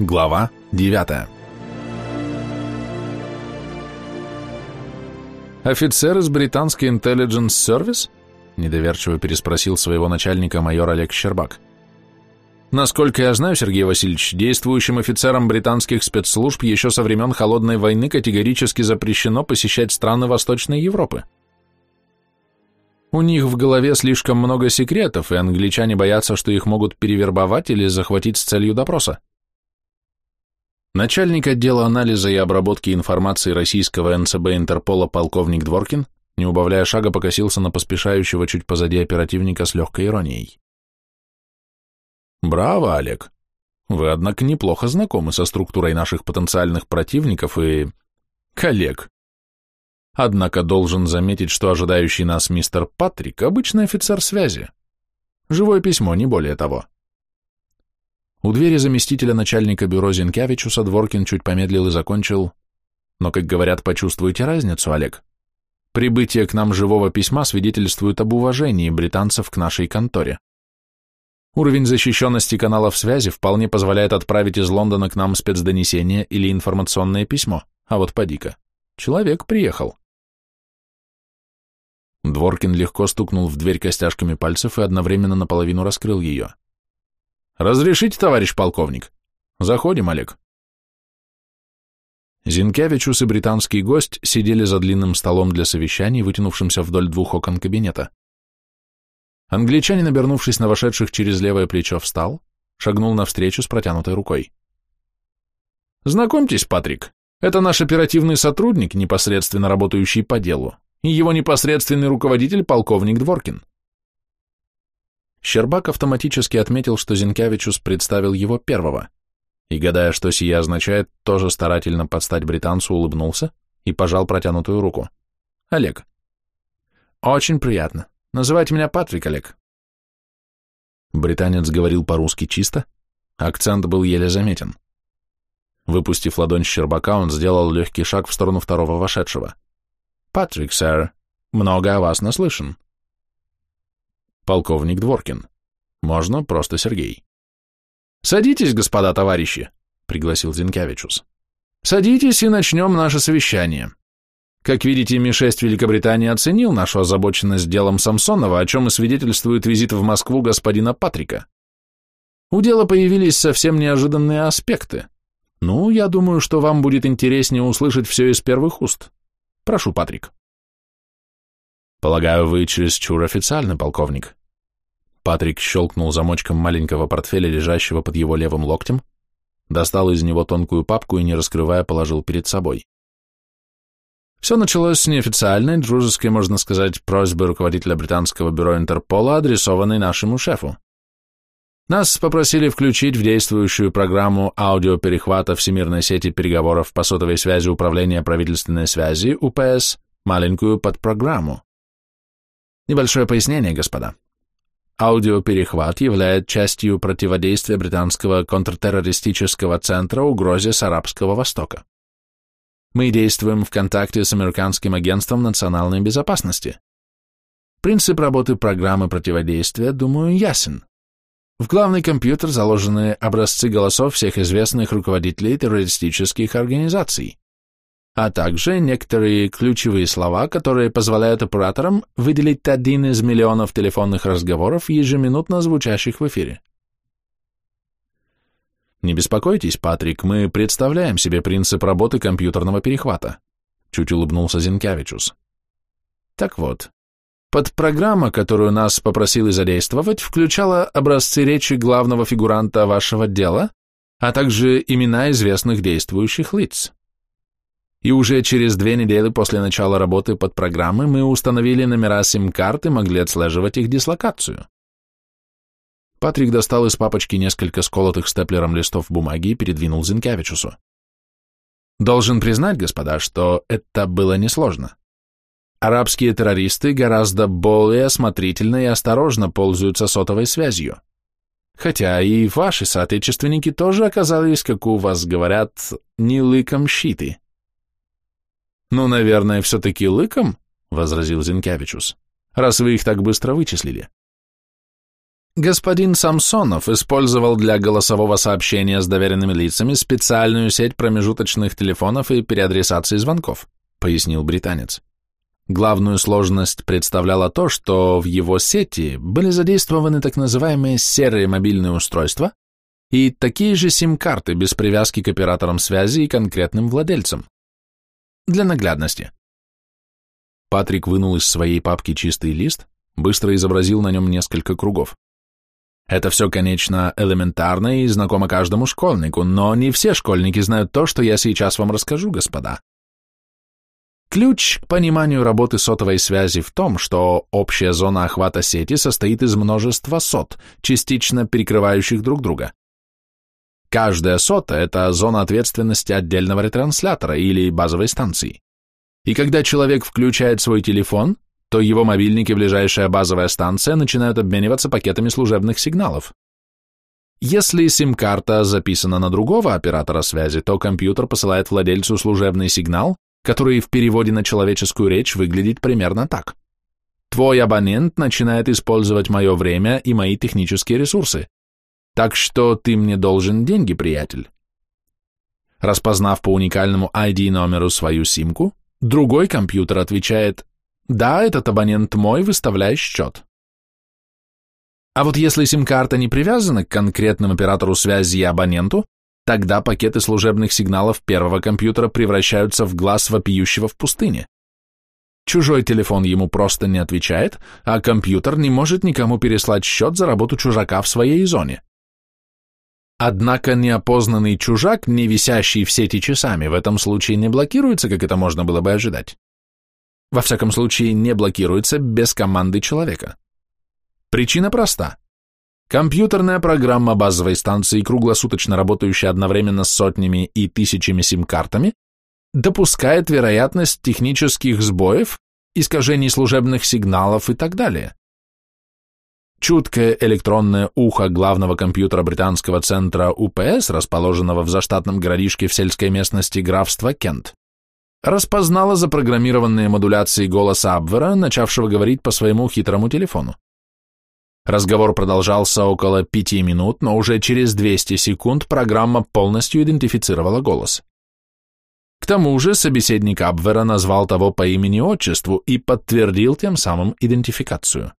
Глава 9 «Офицер из британской Intelligence Service?» – недоверчиво переспросил своего начальника майор Олег Щербак. «Насколько я знаю, Сергей Васильевич, действующим офицерам британских спецслужб еще со времен Холодной войны категорически запрещено посещать страны Восточной Европы. У них в голове слишком много секретов, и англичане боятся, что их могут перевербовать или захватить с целью допроса. Начальник отдела анализа и обработки информации российского НЦБ Интерпола полковник Дворкин, не убавляя шага, покосился на поспешающего чуть позади оперативника с легкой иронией. «Браво, Олег! Вы, однако, неплохо знакомы со структурой наших потенциальных противников и... коллег. Однако должен заметить, что ожидающий нас мистер Патрик – обычный офицер связи. Живое письмо, не более того». У двери заместителя начальника бюро Зинкевичуса Дворкин чуть помедлил и закончил. Но, как говорят, почувствуйте разницу, Олег. Прибытие к нам живого письма свидетельствует об уважении британцев к нашей конторе. Уровень защищенности каналов связи вполне позволяет отправить из Лондона к нам спецдонесение или информационное письмо. А вот поди-ка, человек приехал. Дворкин легко стукнул в дверь костяшками пальцев и одновременно наполовину раскрыл ее. «Разрешите, товарищ полковник?» «Заходим, Олег». Зинкевичус и британский гость сидели за длинным столом для совещаний, вытянувшимся вдоль двух окон кабинета. Англичанин, обернувшись на вошедших через левое плечо, встал, шагнул навстречу с протянутой рукой. «Знакомьтесь, Патрик, это наш оперативный сотрудник, непосредственно работающий по делу, и его непосредственный руководитель, полковник Дворкин. Щербак автоматически отметил, что Зинкевичус представил его первого, и, гадая, что сие означает, тоже старательно подстать британцу улыбнулся и пожал протянутую руку. «Олег». «Очень приятно. Называйте меня Патрик, Олег». Британец говорил по-русски чисто, акцент был еле заметен. Выпустив ладонь Щербака, он сделал легкий шаг в сторону второго вошедшего. «Патрик, сэр, много о вас наслышан. Полковник Дворкин. Можно просто Сергей. «Садитесь, господа товарищи», — пригласил Зинкевичус. «Садитесь и начнем наше совещание. Как видите, Ми-6 Великобритании оценил нашу озабоченность делом Самсонова, о чем и свидетельствует визит в Москву господина Патрика. У дела появились совсем неожиданные аспекты. Ну, я думаю, что вам будет интереснее услышать все из первых уст. Прошу, Патрик». «Полагаю, вы чересчур официальный полковник», Патрик щелкнул замочком маленького портфеля, лежащего под его левым локтем, достал из него тонкую папку и, не раскрывая, положил перед собой. Все началось с неофициальной, дружеской, можно сказать, просьбы руководителя британского бюро Интерпола, адресованной нашему шефу. Нас попросили включить в действующую программу аудиоперехвата Всемирной сети переговоров по сотовой связи Управления правительственной связи, УПС, маленькую подпрограмму. Небольшое пояснение, господа. Аудиоперехват является частью противодействия британского контртеррористического центра угрозе с Арабского Востока. Мы действуем в контакте с Американским агентством национальной безопасности. Принцип работы программы противодействия, думаю, ясен. В главный компьютер заложены образцы голосов всех известных руководителей террористических организаций а также некоторые ключевые слова, которые позволяют операторам выделить один из миллионов телефонных разговоров, ежеминутно звучащих в эфире. Не беспокойтесь, Патрик, мы представляем себе принцип работы компьютерного перехвата, чуть улыбнулся Зинкевичус. Так вот, подпрограмма, которую нас попросили задействовать, включала образцы речи главного фигуранта вашего дела, а также имена известных действующих лиц и уже через две недели после начала работы под программой мы установили номера сим-карт и могли отслеживать их дислокацию. Патрик достал из папочки несколько сколотых степлером листов бумаги и передвинул Зинкевичусу. Должен признать, господа, что это было несложно. Арабские террористы гораздо более осмотрительно и осторожно пользуются сотовой связью. Хотя и ваши соотечественники тоже оказались, как у вас говорят, не лыком щиты. «Ну, наверное, все-таки лыком?» — возразил Зинкевичус, «раз вы их так быстро вычислили». Господин Самсонов использовал для голосового сообщения с доверенными лицами специальную сеть промежуточных телефонов и переадресации звонков, пояснил британец. Главную сложность представляло то, что в его сети были задействованы так называемые серые мобильные устройства и такие же сим-карты без привязки к операторам связи и конкретным владельцам. Для наглядности. Патрик вынул из своей папки чистый лист, быстро изобразил на нем несколько кругов. Это все, конечно, элементарно и знакомо каждому школьнику, но не все школьники знают то, что я сейчас вам расскажу, господа. Ключ к пониманию работы сотовой связи в том, что общая зона охвата сети состоит из множества сот, частично перекрывающих друг друга. Каждая сота – это зона ответственности отдельного ретранслятора или базовой станции. И когда человек включает свой телефон, то его мобильник и ближайшая базовая станция начинают обмениваться пакетами служебных сигналов. Если сим-карта записана на другого оператора связи, то компьютер посылает владельцу служебный сигнал, который в переводе на человеческую речь выглядит примерно так. Твой абонент начинает использовать мое время и мои технические ресурсы. Так что ты мне должен деньги, приятель. Распознав по уникальному ID-номеру свою симку, другой компьютер отвечает да, этот абонент мой, выставляй счет. А вот если сим-карта не привязана к конкретному оператору связи и абоненту, тогда пакеты служебных сигналов первого компьютера превращаются в глаз вопиющего в пустыне. Чужой телефон ему просто не отвечает, а компьютер не может никому переслать счет за работу чужака в своей зоне. Однако неопознанный чужак, не висящий в сети часами, в этом случае не блокируется, как это можно было бы ожидать. Во всяком случае, не блокируется без команды человека. Причина проста. Компьютерная программа базовой станции, круглосуточно работающая одновременно с сотнями и тысячами сим-картами, допускает вероятность технических сбоев, искажений служебных сигналов и так далее. Чуткое электронное ухо главного компьютера британского центра УПС, расположенного в заштатном городишке в сельской местности графства Кент, распознала запрограммированные модуляции голоса Абвера, начавшего говорить по своему хитрому телефону. Разговор продолжался около пяти минут, но уже через 200 секунд программа полностью идентифицировала голос. К тому же собеседник Абвера назвал того по имени-отчеству и подтвердил тем самым идентификацию.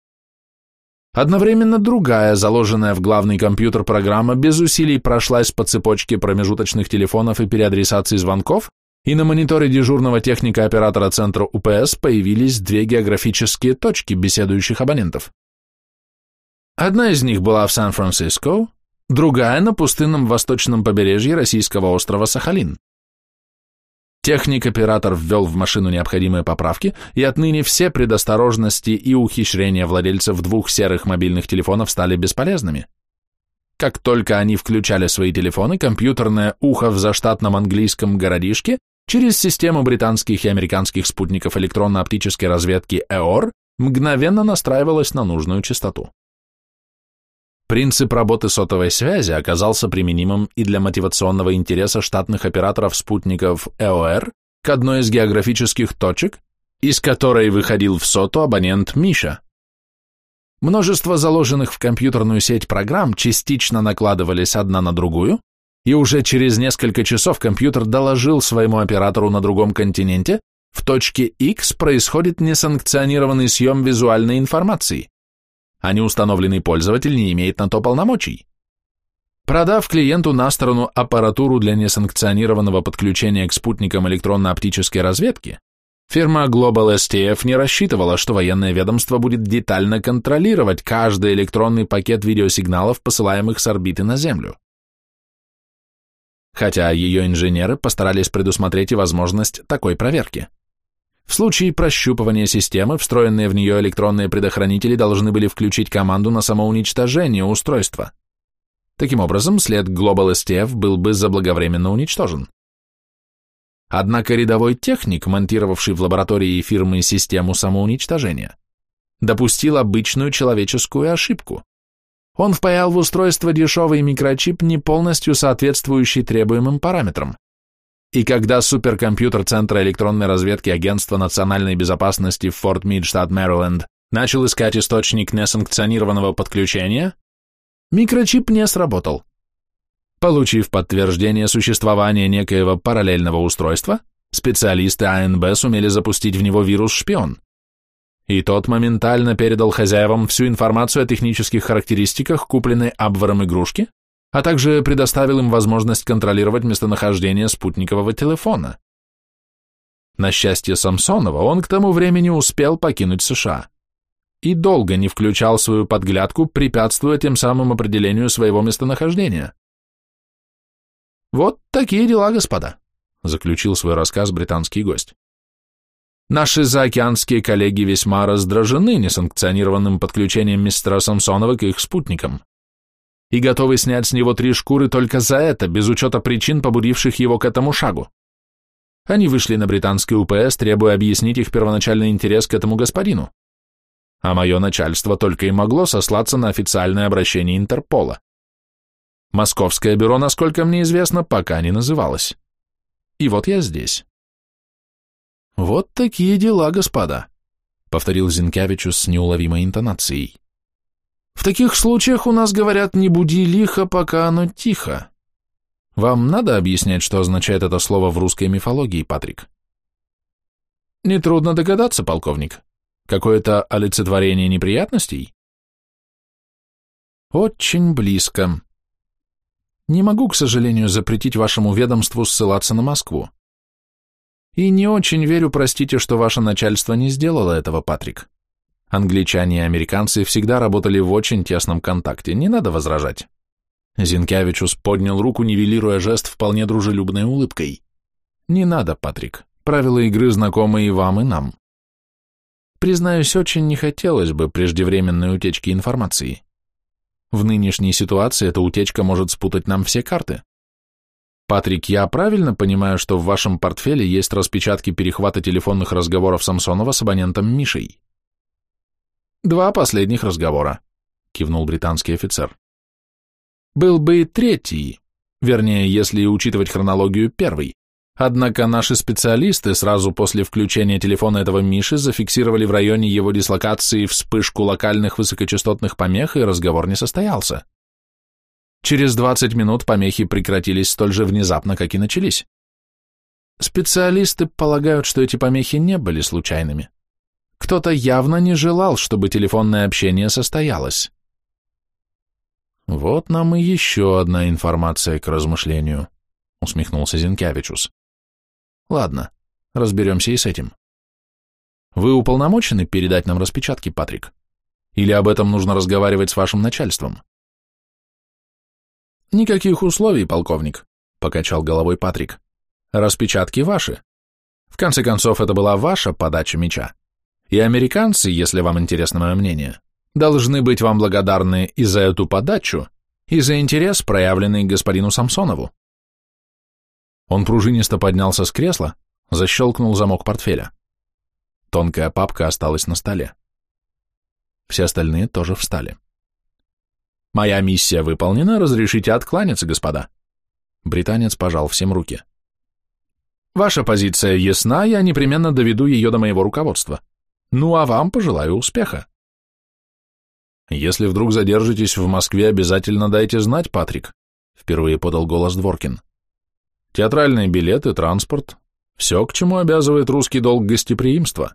Одновременно другая, заложенная в главный компьютер программа, без усилий прошлась по цепочке промежуточных телефонов и переадресации звонков, и на мониторе дежурного техника оператора центра УПС появились две географические точки беседующих абонентов. Одна из них была в Сан-Франциско, другая на пустынном восточном побережье российского острова Сахалин. Техник-оператор ввел в машину необходимые поправки, и отныне все предосторожности и ухищрения владельцев двух серых мобильных телефонов стали бесполезными. Как только они включали свои телефоны, компьютерное ухо в заштатном английском городишке через систему британских и американских спутников электронно-оптической разведки EOR мгновенно настраивалось на нужную частоту. Принцип работы сотовой связи оказался применимым и для мотивационного интереса штатных операторов спутников EOR к одной из географических точек, из которой выходил в соту абонент Миша. Множество заложенных в компьютерную сеть программ частично накладывались одна на другую, и уже через несколько часов компьютер доложил своему оператору на другом континенте, в точке X происходит несанкционированный съем визуальной информации, а неустановленный пользователь не имеет на то полномочий. Продав клиенту на сторону аппаратуру для несанкционированного подключения к спутникам электронно-оптической разведки, фирма Global STF не рассчитывала, что военное ведомство будет детально контролировать каждый электронный пакет видеосигналов, посылаемых с орбиты на Землю хотя ее инженеры постарались предусмотреть и возможность такой проверки. В случае прощупывания системы, встроенные в нее электронные предохранители должны были включить команду на самоуничтожение устройства. Таким образом, след Global STF был бы заблаговременно уничтожен. Однако рядовой техник, монтировавший в лаборатории фирмы систему самоуничтожения, допустил обычную человеческую ошибку. Он впаял в устройство дешевый микрочип, не полностью соответствующий требуемым параметрам. И когда суперкомпьютер Центра электронной разведки Агентства национальной безопасности в Форт Мид, штат Мэриленд, начал искать источник несанкционированного подключения, Микрочип не сработал. Получив подтверждение существования некоего параллельного устройства, специалисты АНБ сумели запустить в него вирус-шпион. И тот моментально передал хозяевам всю информацию о технических характеристиках купленной Абваром игрушки, а также предоставил им возможность контролировать местонахождение спутникового телефона. На счастье Самсонова, он к тому времени успел покинуть США и долго не включал свою подглядку, препятствуя тем самым определению своего местонахождения. «Вот такие дела, господа», — заключил свой рассказ британский гость. «Наши заокеанские коллеги весьма раздражены несанкционированным подключением мистера Самсонова к их спутникам и готовы снять с него три шкуры только за это, без учета причин, побудивших его к этому шагу. Они вышли на британский УПС, требуя объяснить их первоначальный интерес к этому господину а мое начальство только и могло сослаться на официальное обращение Интерпола. Московское бюро, насколько мне известно, пока не называлось. И вот я здесь. Вот такие дела, господа, повторил Зинкевичус с неуловимой интонацией. В таких случаях у нас говорят «не буди лихо, пока оно тихо». Вам надо объяснять, что означает это слово в русской мифологии, Патрик? Нетрудно догадаться, полковник. Какое-то олицетворение неприятностей? Очень близко. Не могу, к сожалению, запретить вашему ведомству ссылаться на Москву. И не очень верю, простите, что ваше начальство не сделало этого, Патрик. Англичане и американцы всегда работали в очень тесном контакте, не надо возражать. Зинкевичус поднял руку, нивелируя жест вполне дружелюбной улыбкой. Не надо, Патрик, правила игры знакомы и вам, и нам. Признаюсь, очень не хотелось бы преждевременной утечки информации. В нынешней ситуации эта утечка может спутать нам все карты. Патрик, я правильно понимаю, что в вашем портфеле есть распечатки перехвата телефонных разговоров Самсонова с абонентом Мишей? Два последних разговора, кивнул британский офицер. Был бы третий, вернее, если учитывать хронологию первый. Однако наши специалисты сразу после включения телефона этого Миши зафиксировали в районе его дислокации вспышку локальных высокочастотных помех, и разговор не состоялся. Через 20 минут помехи прекратились столь же внезапно, как и начались. Специалисты полагают, что эти помехи не были случайными. Кто-то явно не желал, чтобы телефонное общение состоялось. Вот нам и еще одна информация к размышлению, усмехнулся Зинкевичус. Ладно, разберемся и с этим. Вы уполномочены передать нам распечатки, Патрик? Или об этом нужно разговаривать с вашим начальством? Никаких условий, полковник, покачал головой Патрик. Распечатки ваши. В конце концов, это была ваша подача мяча. И американцы, если вам интересно мое мнение, должны быть вам благодарны и за эту подачу, и за интерес, проявленный господину Самсонову. Он пружинисто поднялся с кресла, защелкнул замок портфеля. Тонкая папка осталась на столе. Все остальные тоже встали. «Моя миссия выполнена, разрешите откланяться, господа». Британец пожал всем руки. «Ваша позиция ясна, я непременно доведу ее до моего руководства. Ну а вам пожелаю успеха». «Если вдруг задержитесь в Москве, обязательно дайте знать, Патрик», впервые подал голос Дворкин. Театральные билеты, транспорт – все, к чему обязывает русский долг гостеприимства.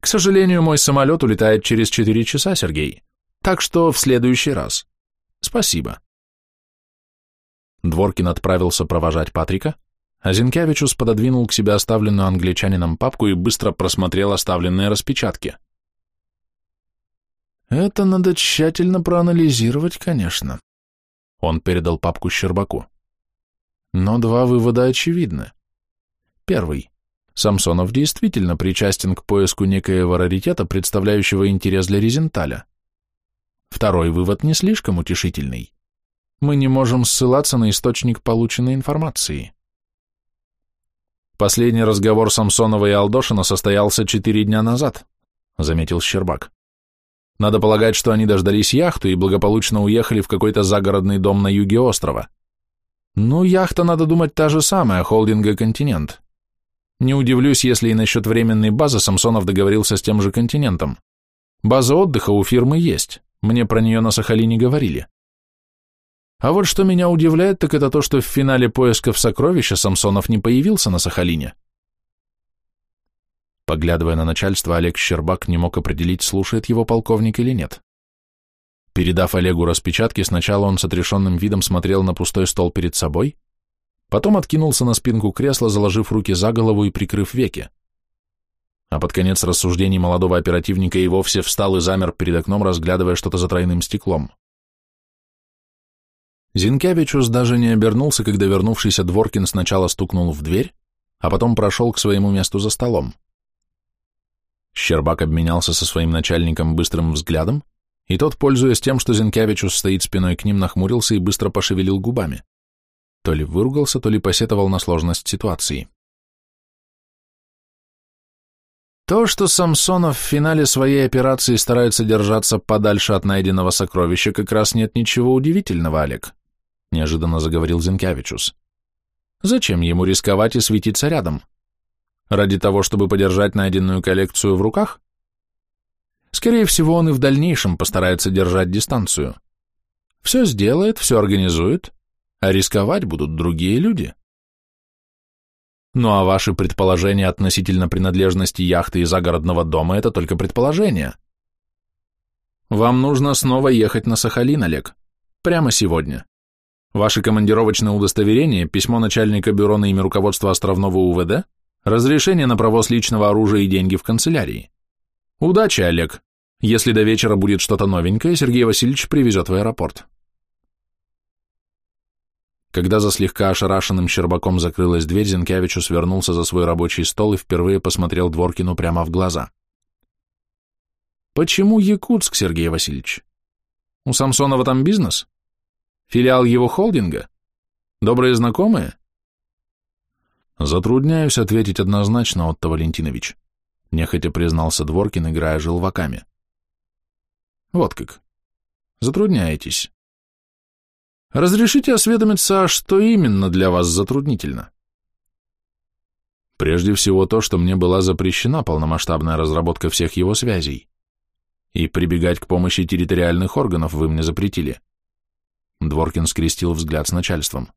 К сожалению, мой самолет улетает через четыре часа, Сергей, так что в следующий раз. Спасибо. Дворкин отправился провожать Патрика, а Зинкевичус пододвинул к себе оставленную англичанином папку и быстро просмотрел оставленные распечатки. «Это надо тщательно проанализировать, конечно». Он передал папку Щербаку. Но два вывода очевидны. Первый. Самсонов действительно причастен к поиску некоего раритета, представляющего интерес для Резенталя. Второй вывод не слишком утешительный. Мы не можем ссылаться на источник полученной информации. Последний разговор Самсонова и Алдошина состоялся четыре дня назад, заметил Щербак. Надо полагать, что они дождались яхту и благополучно уехали в какой-то загородный дом на юге острова. Ну, яхта, надо думать, та же самая, холдинга «Континент». Не удивлюсь, если и насчет временной базы Самсонов договорился с тем же «Континентом». База отдыха у фирмы есть, Мне про нее на Сахалине говорили. А вот что меня удивляет, так это то, что в финале поисков сокровища Самсонов не появился на Сахалине. Поглядывая на начальство, Олег Щербак не мог определить, слушает его полковник или нет. Передав Олегу распечатки, сначала он с отрешенным видом смотрел на пустой стол перед собой, потом откинулся на спинку кресла, заложив руки за голову и прикрыв веки. А под конец рассуждений молодого оперативника и вовсе встал и замер перед окном, разглядывая что-то за тройным стеклом. Зинкевичус даже не обернулся, когда вернувшийся Дворкин сначала стукнул в дверь, а потом прошел к своему месту за столом. Щербак обменялся со своим начальником быстрым взглядом, и тот, пользуясь тем, что Зинкевичус стоит спиной к ним, нахмурился и быстро пошевелил губами. То ли выругался, то ли посетовал на сложность ситуации. То, что Самсонов в финале своей операции старается держаться подальше от найденного сокровища, как раз нет ничего удивительного, Олег, неожиданно заговорил Зинкевичус. Зачем ему рисковать и светиться рядом? Ради того, чтобы подержать найденную коллекцию в руках? Скорее всего, он и в дальнейшем постарается держать дистанцию. Все сделает, все организует, а рисковать будут другие люди. Ну а ваши предположения относительно принадлежности яхты и загородного дома – это только предположения. Вам нужно снова ехать на Сахалин, Олег. Прямо сегодня. Ваше командировочное удостоверение, письмо начальника бюро на имя руководства островного УВД, разрешение на провоз личного оружия и деньги в канцелярии. Удачи, Олег. Если до вечера будет что-то новенькое, Сергей Васильевич привезет в аэропорт. Когда за слегка ошарашенным Щербаком закрылась дверь, Зинкевичу свернулся за свой рабочий стол и впервые посмотрел Дворкину прямо в глаза. «Почему Якутск, Сергей Васильевич? У Самсонова там бизнес? Филиал его холдинга? Добрые знакомые?» «Затрудняюсь ответить однозначно, Отто Валентинович», нехотя признался Дворкин, играя желваками. Вот как. Затрудняетесь. Разрешите осведомиться, что именно для вас затруднительно? Прежде всего то, что мне была запрещена полномасштабная разработка всех его связей. И прибегать к помощи территориальных органов вы мне запретили. Дворкин скрестил взгляд с начальством.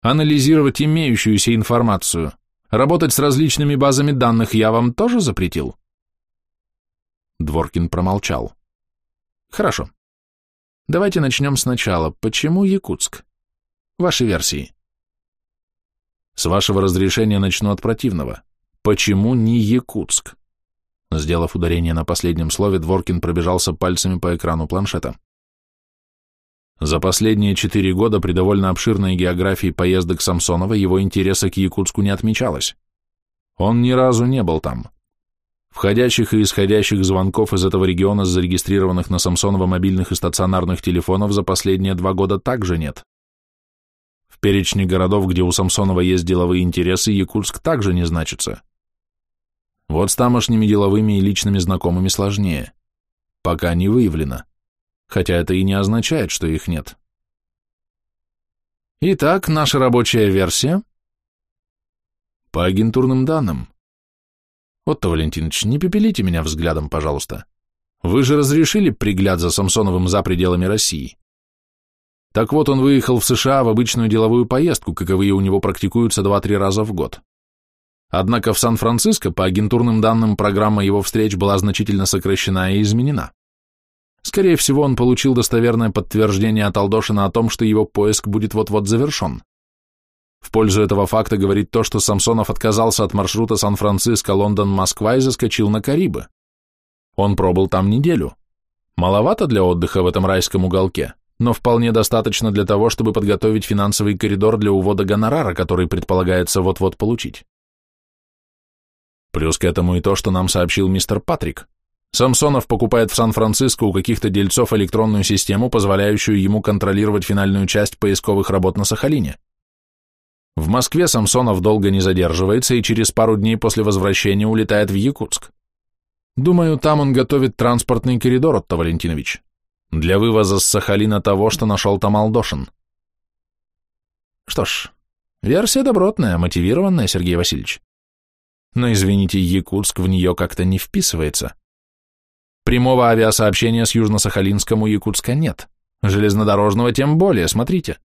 Анализировать имеющуюся информацию, работать с различными базами данных я вам тоже запретил? Дворкин промолчал. Хорошо. Давайте начнем сначала. Почему Якутск? Ваши версии. С вашего разрешения начну от противного. Почему не Якутск? Сделав ударение на последнем слове, Дворкин пробежался пальцами по экрану планшета. За последние четыре года при довольно обширной географии поездок Самсонова его интереса к Якутску не отмечалось. Он ни разу не был там. Входящих и исходящих звонков из этого региона, зарегистрированных на Самсонова мобильных и стационарных телефонов, за последние два года также нет. В перечне городов, где у Самсонова есть деловые интересы, Якутск также не значится. Вот с тамошними деловыми и личными знакомыми сложнее. Пока не выявлено. Хотя это и не означает, что их нет. Итак, наша рабочая версия? По агентурным данным, Отто Валентинович, не пепелите меня взглядом, пожалуйста. Вы же разрешили пригляд за Самсоновым за пределами России. Так вот, он выехал в США в обычную деловую поездку, каковые у него практикуются два-три раза в год. Однако в Сан-Франциско, по агентурным данным, программа его встреч была значительно сокращена и изменена. Скорее всего, он получил достоверное подтверждение от Алдошина о том, что его поиск будет вот-вот завершен. В пользу этого факта говорит то, что Самсонов отказался от маршрута Сан-Франциско-Лондон-Москва и заскочил на Карибы. Он пробыл там неделю. Маловато для отдыха в этом райском уголке, но вполне достаточно для того, чтобы подготовить финансовый коридор для увода гонорара, который предполагается вот-вот получить. Плюс к этому и то, что нам сообщил мистер Патрик. Самсонов покупает в Сан-Франциско у каких-то дельцов электронную систему, позволяющую ему контролировать финальную часть поисковых работ на Сахалине. В Москве Самсонов долго не задерживается и через пару дней после возвращения улетает в Якутск. Думаю, там он готовит транспортный коридор, Отто Валентинович, для вывоза с Сахалина того, что нашел там Алдошин. Что ж, версия добротная, мотивированная, Сергей Васильевич. Но, извините, Якутск в нее как-то не вписывается. Прямого авиасообщения с Южно-Сахалинском у Якутска нет. Железнодорожного тем более, смотрите.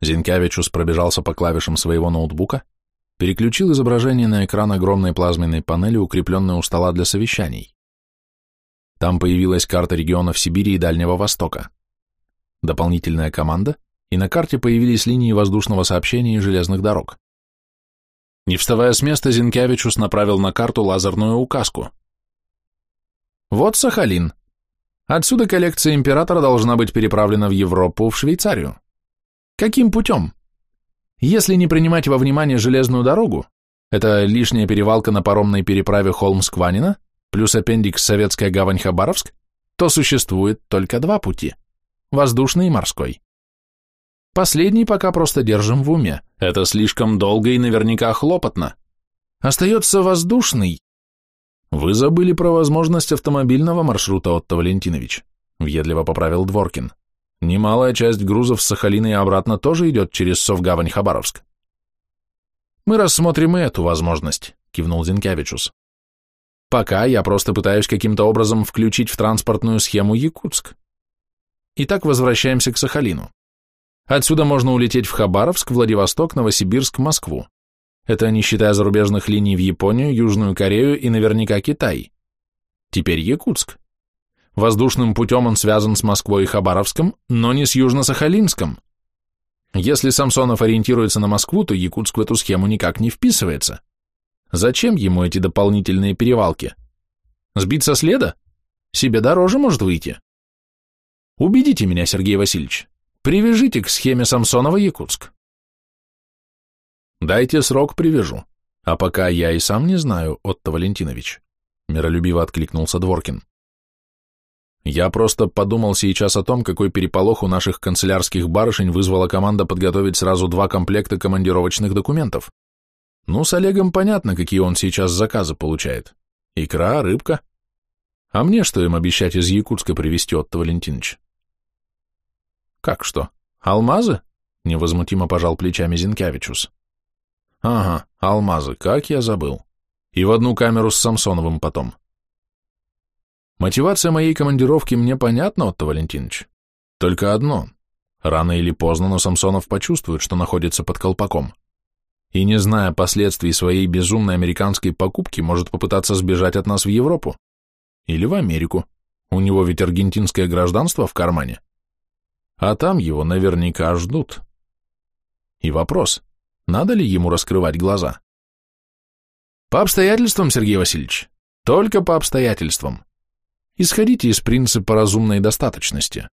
Зинкевичус пробежался по клавишам своего ноутбука, переключил изображение на экран огромной плазменной панели, укрепленной у стола для совещаний. Там появилась карта регионов Сибири и Дальнего Востока. Дополнительная команда, и на карте появились линии воздушного сообщения и железных дорог. Не вставая с места, Зинкевичус направил на карту лазерную указку. Вот Сахалин. Отсюда коллекция императора должна быть переправлена в Европу, в Швейцарию. Каким путем? Если не принимать во внимание железную дорогу, это лишняя перевалка на паромной переправе Холмск-Ванина, плюс аппендикс Советская гавань Хабаровск, то существует только два пути – воздушный и морской. Последний пока просто держим в уме, это слишком долго и наверняка хлопотно. Остается воздушный, «Вы забыли про возможность автомобильного маршрута, Отто Валентинович», — въедливо поправил Дворкин. «Немалая часть грузов с Сахалина и обратно тоже идет через Совгавань Хабаровск». «Мы рассмотрим и эту возможность», — кивнул Зинкевичус. «Пока я просто пытаюсь каким-то образом включить в транспортную схему Якутск. Итак, возвращаемся к Сахалину. Отсюда можно улететь в Хабаровск, Владивосток, Новосибирск, Москву. Это не считая зарубежных линий в Японию, Южную Корею и наверняка Китай. Теперь Якутск. Воздушным путем он связан с Москвой и Хабаровском, но не с Южно-Сахалинском. Если Самсонов ориентируется на Москву, то Якутск в эту схему никак не вписывается. Зачем ему эти дополнительные перевалки? Сбить со следа? Себе дороже может выйти. Убедите меня, Сергей Васильевич. Привяжите к схеме Самсонова Якутск. Дайте срок, привяжу. А пока я и сам не знаю, Отто Валентинович, миролюбиво откликнулся Дворкин. Я просто подумал сейчас о том, какой переполох у наших канцелярских барышень вызвала команда подготовить сразу два комплекта командировочных документов. Ну, с Олегом понятно, какие он сейчас заказы получает. Икра, рыбка. А мне что им обещать из Якутска привезти, Отто Валентинович? Как что? Алмазы? Невозмутимо пожал плечами Зинкевичус. Ага, алмазы, как я забыл. И в одну камеру с Самсоновым потом. Мотивация моей командировки мне понятна, Отто Валентинович. Только одно. Рано или поздно, но Самсонов почувствует, что находится под колпаком. И, не зная последствий своей безумной американской покупки, может попытаться сбежать от нас в Европу. Или в Америку. У него ведь аргентинское гражданство в кармане. А там его наверняка ждут. И вопрос, надо ли ему раскрывать глаза? По обстоятельствам, Сергей Васильевич. Только по обстоятельствам. Исходите из принципа разумной достаточности.